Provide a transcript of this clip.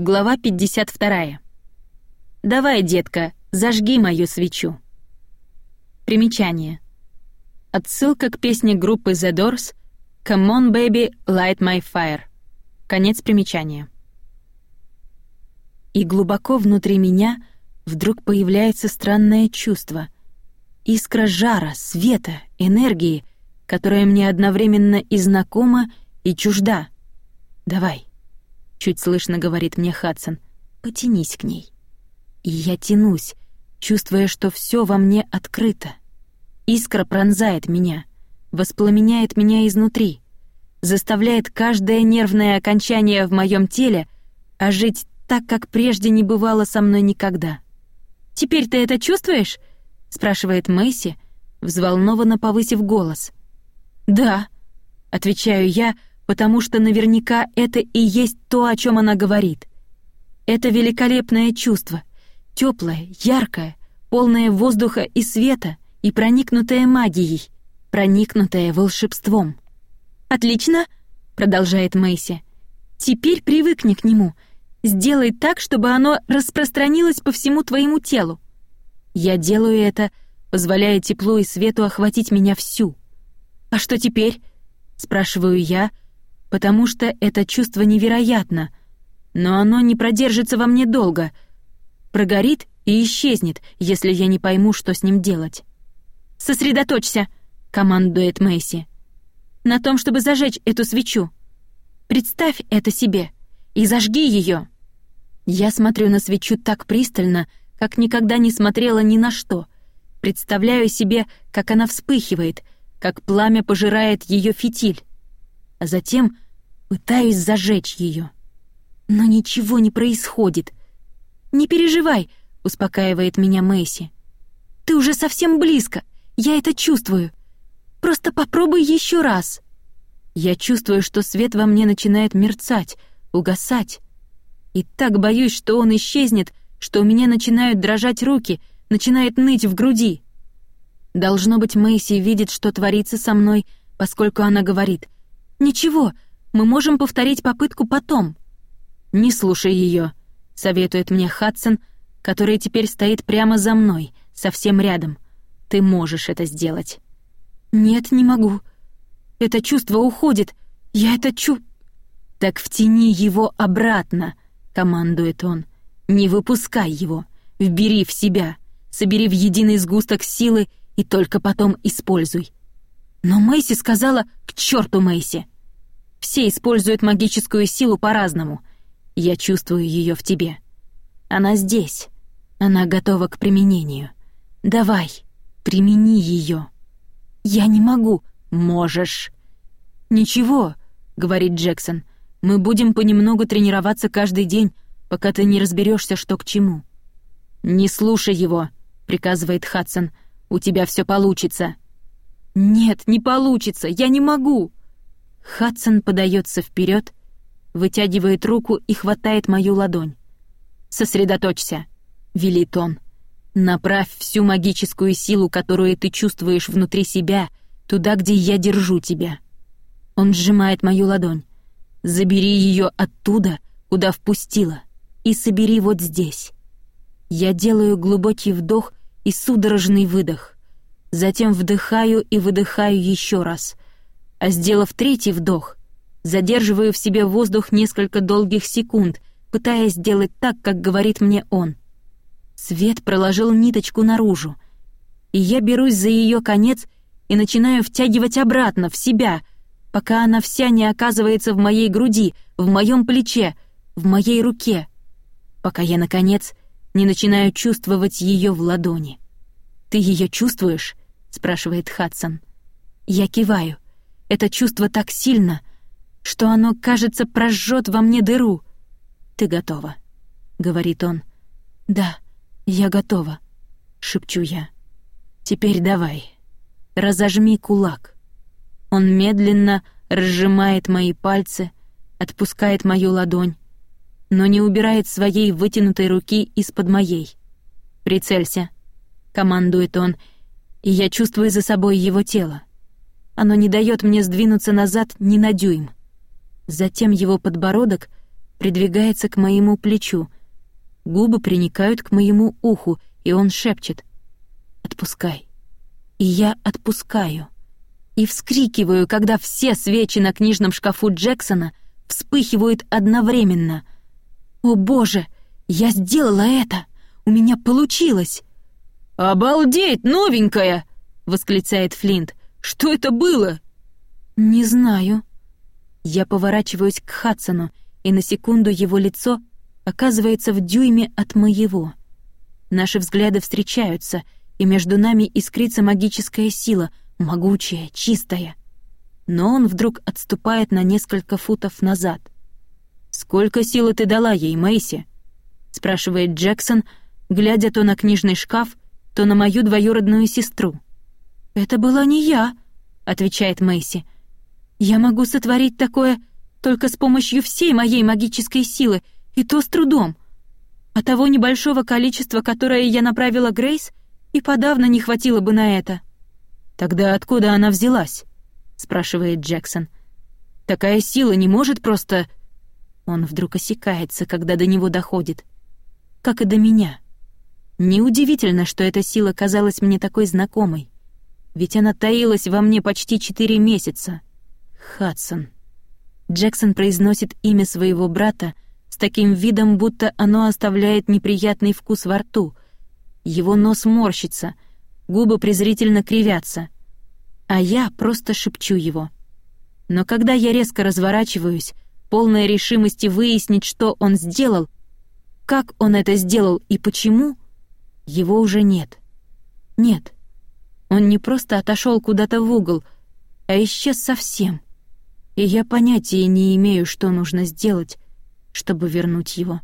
Глава 52. «Давай, детка, зажги мою свечу». Примечание. Отсылка к песне группы The Doors «Come on, baby, light my fire». Конец примечания. И глубоко внутри меня вдруг появляется странное чувство. Искра жара, света, энергии, которая мне одновременно и знакома, и чужда. «Давай, чуть слышно говорит мне Хадсон. Потянись к ней. И я тянусь, чувствуя, что все во мне открыто. Искра пронзает меня, воспламеняет меня изнутри, заставляет каждое нервное окончание в моем теле ожить так, как прежде не бывало со мной никогда. «Теперь ты это чувствуешь?» — спрашивает Мэйси, взволнованно повысив голос. «Да», — отвечаю я, — потому что наверняка это и есть то, о чем она говорит. Это великолепное чувство, теплое, яркое, полное воздуха и света и проникнутое магией, проникнутое волшебством. «Отлично!» — продолжает Мэйси. «Теперь привыкни к нему. Сделай так, чтобы оно распространилось по всему твоему телу. Я делаю это, позволяя теплу и свету охватить меня всю. А что теперь?» — спрашиваю я, — потому что это чувство невероятно, но оно не продержится во мне долго, прогорит и исчезнет, если я не пойму, что с ним делать. «Сосредоточься», — командует Мэйси, — «на том, чтобы зажечь эту свечу. Представь это себе и зажги ее». Я смотрю на свечу так пристально, как никогда не смотрела ни на что. Представляю себе, как она вспыхивает, как пламя пожирает ее фитиль а затем пытаюсь зажечь ее. Но ничего не происходит. «Не переживай», — успокаивает меня Мэйси. «Ты уже совсем близко, я это чувствую. Просто попробуй еще раз». Я чувствую, что свет во мне начинает мерцать, угасать. И так боюсь, что он исчезнет, что у меня начинают дрожать руки, начинает ныть в груди. Должно быть, Мэйси видит, что творится со мной, поскольку она говорит — «Ничего, мы можем повторить попытку потом». «Не слушай ее», — советует мне Хадсон, который теперь стоит прямо за мной, совсем рядом. «Ты можешь это сделать». «Нет, не могу. Это чувство уходит. Я это чу...» «Так втяни его обратно», — командует он. «Не выпускай его. Вбери в себя. Собери в единый сгусток силы и только потом используй. Но Мэйси сказала «к черту Мэйси». Все используют магическую силу по-разному. Я чувствую ее в тебе. Она здесь. Она готова к применению. Давай, примени ее. Я не могу. Можешь. Ничего, говорит Джексон. Мы будем понемногу тренироваться каждый день, пока ты не разберешься, что к чему. Не слушай его, приказывает Хадсон. У тебя все получится. «Нет, не получится, я не могу!» Хадсон подается вперед, вытягивает руку и хватает мою ладонь. «Сосредоточься», — велит он. «Направь всю магическую силу, которую ты чувствуешь внутри себя, туда, где я держу тебя». Он сжимает мою ладонь. «Забери ее оттуда, куда впустила, и собери вот здесь». Я делаю глубокий вдох и судорожный выдох. Затем вдыхаю и выдыхаю еще раз. А сделав третий вдох, задерживаю в себе воздух несколько долгих секунд, пытаясь сделать так, как говорит мне он. Свет проложил ниточку наружу, и я берусь за ее конец и начинаю втягивать обратно в себя, пока она вся не оказывается в моей груди, в моем плече, в моей руке, пока я, наконец, не начинаю чувствовать ее в ладони. «Ты ее чувствуешь?» — спрашивает Хадсон. Я киваю. Это чувство так сильно, что оно, кажется, прожжет во мне дыру. «Ты готова», — говорит он. «Да, я готова», — шепчу я. «Теперь давай, разожми кулак». Он медленно разжимает мои пальцы, отпускает мою ладонь, но не убирает своей вытянутой руки из-под моей. «Прицелься», — командует он, и я чувствую за собой его тело. Оно не дает мне сдвинуться назад ни на дюйм. Затем его подбородок придвигается к моему плечу. Губы приникают к моему уху, и он шепчет «Отпускай». И я отпускаю. И вскрикиваю, когда все свечи на книжном шкафу Джексона вспыхивают одновременно. «О боже, я сделала это! У меня получилось!» «Обалдеть, новенькая!» — восклицает Флинт. «Что это было?» «Не знаю». Я поворачиваюсь к Хадсону, и на секунду его лицо оказывается в дюйме от моего. Наши взгляды встречаются, и между нами искрится магическая сила, могучая, чистая. Но он вдруг отступает на несколько футов назад. «Сколько силы ты дала ей, Мэйси?» — спрашивает Джексон, глядя то на книжный шкаф, то на мою двоюродную сестру. «Это была не я», — отвечает Мэйси. «Я могу сотворить такое только с помощью всей моей магической силы, и то с трудом. А того небольшого количества, которое я направила Грейс, и подавно не хватило бы на это». «Тогда откуда она взялась?» — спрашивает Джексон. «Такая сила не может просто...» Он вдруг осекается, когда до него доходит. Как и до меня. Неудивительно, что эта сила казалась мне такой знакомой. Ведь она таилась во мне почти четыре месяца. Хадсон. Джексон произносит имя своего брата с таким видом, будто оно оставляет неприятный вкус во рту. Его нос морщится, губы презрительно кривятся. А я просто шепчу его. Но когда я резко разворачиваюсь, полная решимости выяснить, что он сделал, как он это сделал и почему — его уже нет. Нет. Он не просто отошел куда-то в угол, а исчез совсем. И я понятия не имею, что нужно сделать, чтобы вернуть его.